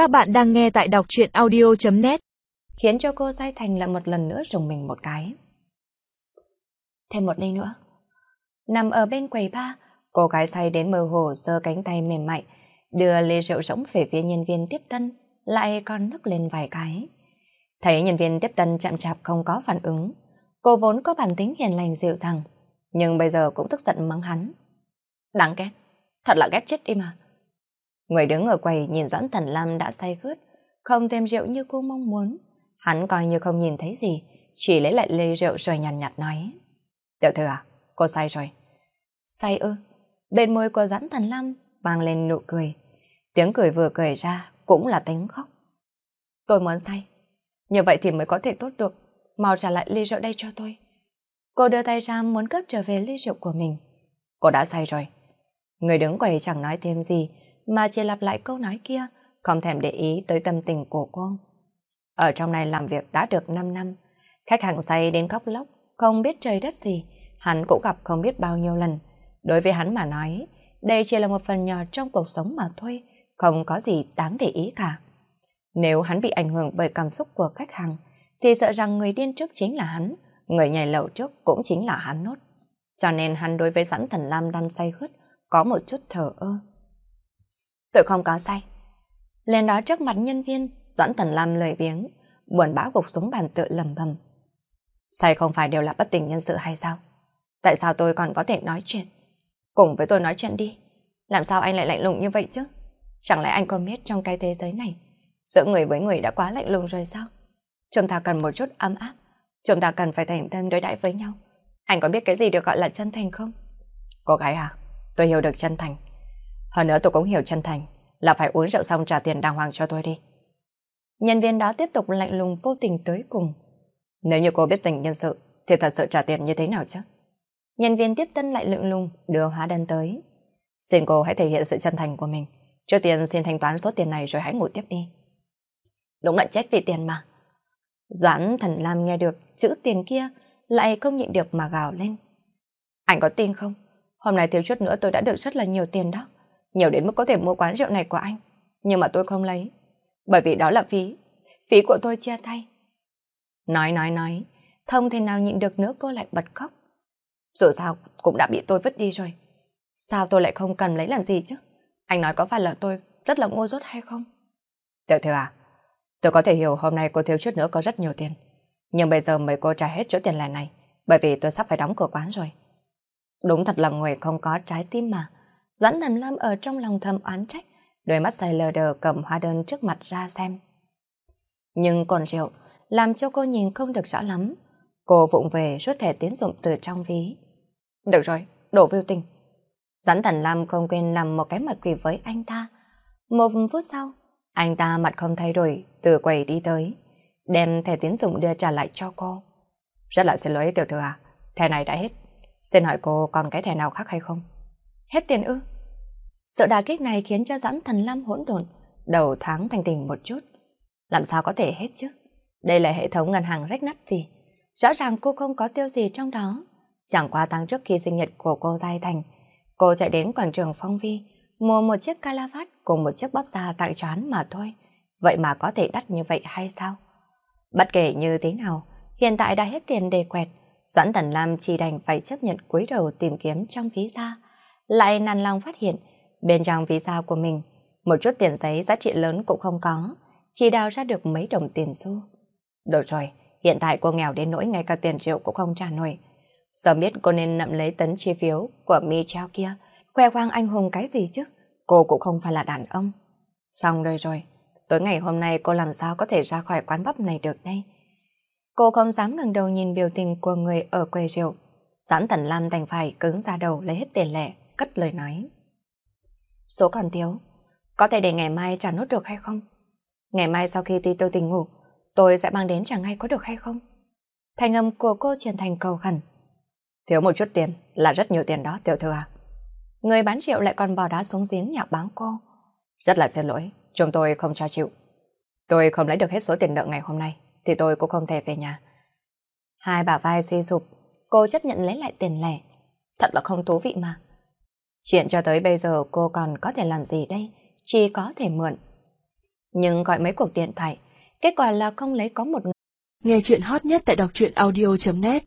Các bạn đang nghe tại đọc truyện audio.net Khiến cho cô Giai Thành lại một lần nữa rùng mình một cái. Thêm một ly nữa. Nằm ở bên quầy ba, cô gái say đến mơ hồ giơ cánh tay mềm mại, đưa ly rượu rỗng về phía nhân viên tiếp tân, lại còn nức lên vài cái. Thấy nhân viên tiếp tân chậm chạp không có phản ứng, cô vốn có bản tính hiền lành dịu dàng, nhưng bây giờ cũng tức giận mắng hắn. Đáng ghét, thật là ghét chết đi mà. Người đứng ở quầy nhìn Doãn Thần Lam đã say khướt, không thêm rượu như cô mong muốn. Hắn coi như không nhìn thấy gì, chỉ lấy lại ly rượu rồi nhàn nhạt, nhạt nói. Tiểu thư à, cô say rồi. Say ư? Bên môi của Doãn Thần Lam vang lên nụ cười. Tiếng cười vừa cười ra cũng là tiếng khóc. Tôi muốn say. Như vậy thì mới có thể tốt được. Mau trả lại ly rượu đây cho tôi. Cô đưa tay ra muốn cướp trở về ly rượu của mình. Cô đã say rồi. Người đứng quầy chẳng nói thêm gì, mà chỉ lặp lại câu nói kia, không thèm để ý tới tâm tình của cô. Ở trong này làm việc đã được 5 năm, khách hàng say đến khóc lóc, không biết trời đất gì, hắn cũng gặp không biết bao nhiêu lần. Đối với hắn mà nói, đây chỉ là một phần nhỏ trong cuộc sống mà thôi, không có gì đáng để ý cả. Nếu hắn bị ảnh hưởng bởi cảm xúc của khách hàng, thì sợ rằng người điên trước chính là hắn, người nhảy lầu trước cũng chính là hắn nốt. Cho nên hắn đối với Doãn Thần Lam đang say khướt, có một chút thờ ơ. Tôi không có say. Lên đó trước mặt nhân viên, Doãn Thần Lam lời biếng, buồn bã gục xuống bàn tự lầm bầm. Say không phải đều là bất tỉnh nhân sự hay sao? Tại sao tôi còn có thể nói chuyện? Cùng với tôi nói chuyện đi. Làm sao anh lại lạnh lùng như vậy chứ? Chẳng lẽ anh có biết trong cái thế giới này, giữa người với người đã quá lạnh lùng rồi sao? Chúng ta cần một chút ấm áp, chúng ta cần phải thành tâm đối đãi với nhau. Anh có biết cái gì được gọi là chân thành không? Cô gái à, tôi hiểu được chân thành. Hơn nữa tôi cũng hiểu chân thành là phải uống rượu xong trả tiền đàng hoàng cho tôi đi. Nhân viên đó tiếp tục lạnh lùng vô tình tới cùng. Nếu như cô biết tình nhân sự, thì thật sự trả tiền như thế nào chứ? Nhân viên tiếp tân lại lựng lùng, đưa hóa đơn tới. Xin cô hãy thể hiện sự chân thành của mình. Trước tiên xin thanh toán số tiền này rồi hãy ngủ tiếp đi. Đúng là chết vì tiền mà. Doãn thần Lam nghe được chữ tiền kia, lại không nhịn được mà gào lên. Anh có tin không? Hôm nay thiếu chút nữa tôi đã được rất là nhiều tiền đó nhiều đến mức có thể mua quán rượu này của anh. Nhưng mà tôi không lấy, bởi vì đó là phí, phí của tôi chia tay. Nói nói nói, thông thế nào nhịn được nữa cô lại bật khóc. Dù sao cũng đã bị tôi vứt đi rồi. Sao tôi lại không cần lấy làm gì chứ? Anh nói có phải là tôi rất là ngu dốt hay không? Tiểu thư à, tôi có thể hiểu hôm nay cô thiếu chút nữa có rất nhiều tiền. Nhưng bây giờ mời cô trả hết chỗ tiền lẻ này, bởi vì tôi sắp phải đóng cửa quán rồi. Đúng thật là người không có trái tim mà. Doãn Thần Lam ở trong lòng thầm oán trách, đôi mắt say lờ đờ cầm hóa đơn trước mặt ra xem. Nhưng còn rượu, làm cho cô nhìn không được rõ lắm. Cô vụng về rút thẻ tiến dụng từ trong ví. Được rồi, đổ vô tình. Doãn Thần Lam không quên làm một cái mặt quỷ với anh ta. Một phút sau, anh ta mặt không thay đổi, từ quầy đi tới, đem thẻ tiến dụng đưa trả lại cho cô. Rất là xin lỗi tiểu thư à, thẻ này đã hết. Xin hỏi cô còn cái thẻ nào khác hay không? Hết tiền ư? Sự đà kích này khiến cho Doãn Thần Lam hỗn độn, đầu tháng thành tình một chút. Làm sao có thể hết chứ? Đây là hệ thống ngân hàng rách nát gì? Rõ ràng cô không có tiêu gì trong đó. Chẳng qua tháng trước khi sinh nhật của cô Giai Thành, cô chạy đến quảng trường Phong Vi, mua một chiếc calavat cùng một chiếc bắp da tặng choán mà thôi. Vậy mà có thể đắt như vậy hay sao? Bất kể như thế nào, hiện tại đã hết tiền để quẹt, Doãn Tần Lam chỉ đành phải chấp nhận cúi đầu tìm kiếm trong ví da. Lại nàn lòng phát hiện, bên trong ví sao của mình, một chút tiền giấy giá trị lớn cũng không có, chỉ đào ra được mấy đồng tiền xu. Được rồi, hiện tại cô nghèo đến nỗi ngay cả tiền triệu cũng không trả nổi. Giờ biết cô nên nậm lấy tấn chi phiếu của Michel kia, khoe khoang anh hùng cái gì chứ, cô cũng không phải là đàn ông. Xong đời rồi, tối ngày hôm nay cô làm sao có thể ra khỏi quán bắp này được đây? Cô không dám ngẩng đầu nhìn biểu tình của người ở quê rượu. Doãn Thần Lam đành phải cứng ra đầu lấy hết tiền lẻ, cất lời nói. Số còn thiếu, có thể để ngày mai trả nốt được hay không? Ngày mai sau khi ti tôi tỉnh ngủ, tôi sẽ mang đến trả ngay có được hay không? Thành âm của cô chuyển thành cầu khẩn. Thiếu một chút tiền là rất nhiều tiền đó tiểu thư à. Người bán rượu lại còn bỏ đá xuống giếng nhạo báng cô. Rất là xin lỗi, chúng tôi không cho chịu. Tôi không lấy được hết số tiền nợ ngày hôm nay, thì tôi cũng không thể về nhà. Hai bà vai suy sụp, cô chấp nhận lấy lại tiền lẻ. Thật là không thú vị mà. Chuyện cho tới bây giờ cô còn có thể làm gì đây? Chỉ có thể mượn. Nhưng gọi mấy cuộc điện thoại, kết quả là không lấy có một người. Nghe chuyện hot nhất tại đọc truyện audio.net